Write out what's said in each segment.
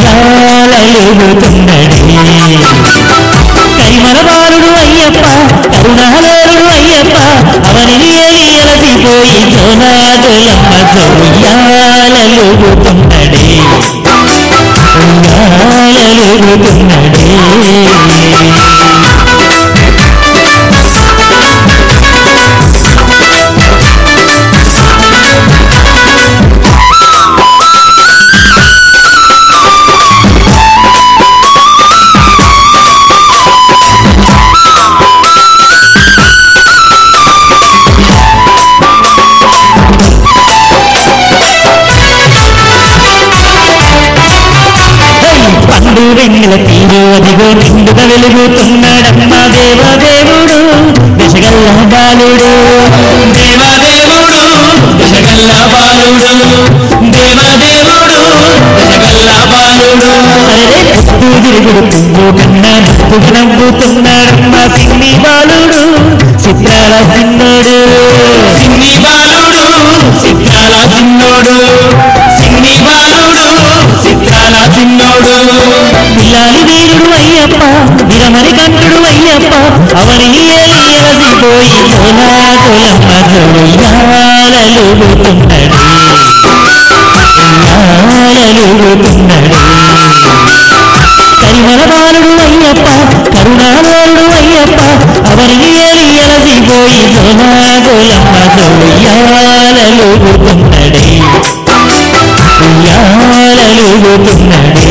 లాలయ్యుతుందడి కైమరవారుడు అయ్యప్ప కరుణాలరుడు అయ్యప్ప అవనిని అలసిపోయి జోనాజలమ్మ జోయాలలుగుతుందడి లాలలుగుతుందడి పండు వెన్నెల తీరు అదిగో నిండుగా వెలుగుతున్నాడమ్మా దేవదేవుడు. దశగల్ల బాలుడు. దేవదేవుడు దశగల్ల బాలుడు. దేవదేవుడు దశగల్ల బాలుడు. అరే పువ్వు తిరుగుడు పువ్వు కన్నా నవ్వుకు నవ్వుతున్నాడమ్మా సిన్ని బాలుడు. చిత్రాల సిన్నోడు. సిన్ని బాలుడు చిత్రాల చిన్నోడు పిల్లాలి వీరుడు అయ్యప్ప విరమరి కంటుడు అయ్యప్ప అవని అలసిపోయి జోలాజోలమ్మ జోయాలలుగుతున్నాడు ఉయ్యాలలుగుతున్నాడు కరిమల బాలుడు అయ్యప్ప కరుణాలోడు అయ్యప్ప అవని అలసిపోయి జోలాజోలమ్మ జోయాలలుగుతున్నాడే ఉయ్యాలలుగుతున్నాడే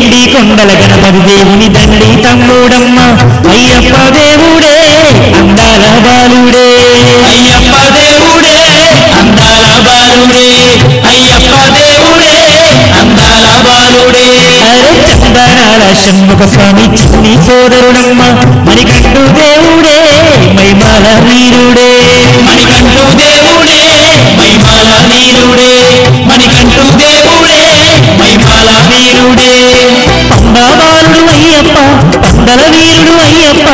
ఎండి కొండల గణపతి దేవుని తండ్రి తమ్ముడమ్మ. అయ్యప్ప దేవుడే అందాల బాలుడే. అయ్యప్ప దేవుడే అందాల బాలుడే. అయ్యప్ప దేవుడే అందాల బాలుడే. అరే చందనాల షణ్ముఖ స్వామి చిన్ని సోదరుడమ్మ. మణికంఠు దేవుడే అయ్యప్ప పందల వీరుడు అయ్యప్ప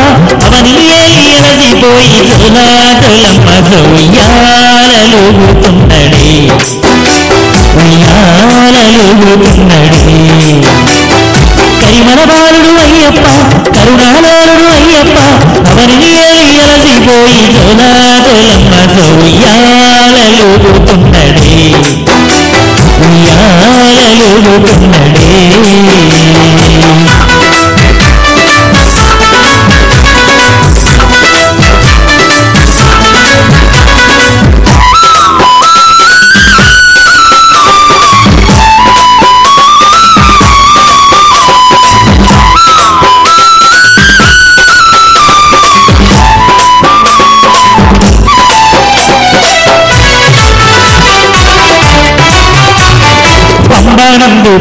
అవని అలసిపోయి జోలాజలమ్మ జోయాలలుగుతున్నడే ఉయ్యాలలుగుతున్నడే కరిమల బాలుడు అయ్యప్ప కరుణాలోడు అయ్యప్ప అవని అలసిపోయి జోలాజలమ్మ జోయాలలుగుతున్నడే ఉయ్యాలలుగుతున్నడే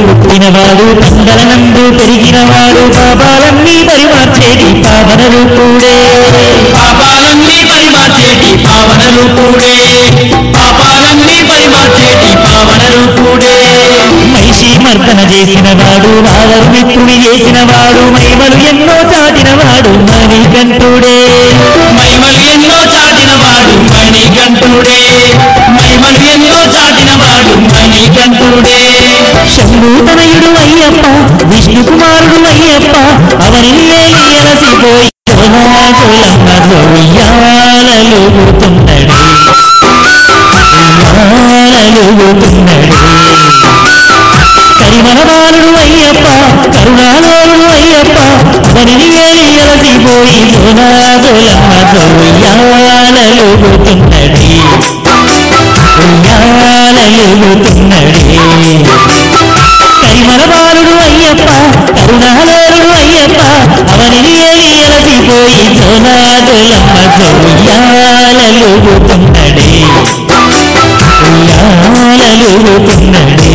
పుట్టినవాడు పందలనందు పెరిగినవాడు పాపాలన్నీ పరిమార్చేటి పావన రూపుడే పాపాలన్నీ పరిమార్చేటి పావన రూపుడే పాపాలన్నీ పరిమార్చేటి పావన రూపుడే మహిషి మర్దన చేసినవాడు వావరు మిత్రుని చేసినవాడు మహిమలు ఎన్నో చాటినవాడు మణికంఠుడే. మహిమలు ఎన్నో చాటినవాడు మణికంఠుడే. శంభూతనయుడు అయ్యప్ప విష్ణు కుమారుడు అయ్యప్ప అవని అలసిపోయి జోలాజోలమ్మ జోయాలలుగుతున్నడే ఉయ్యాలలుగుతున్నడే కరిమల బాలుడు అయ్యప్ప కరుణాలోడు అయ్యప్ప అవని అలసిపోయి జోలాజోలమ్మ జోయాలలుగుతున్నడే ఉయ్యాలలుగుతున్నడే అలసిపోయి జోనాజోలమ్మ జోయాలలుగుతున్నడే ఉయ్యాలలుగుతున్నడే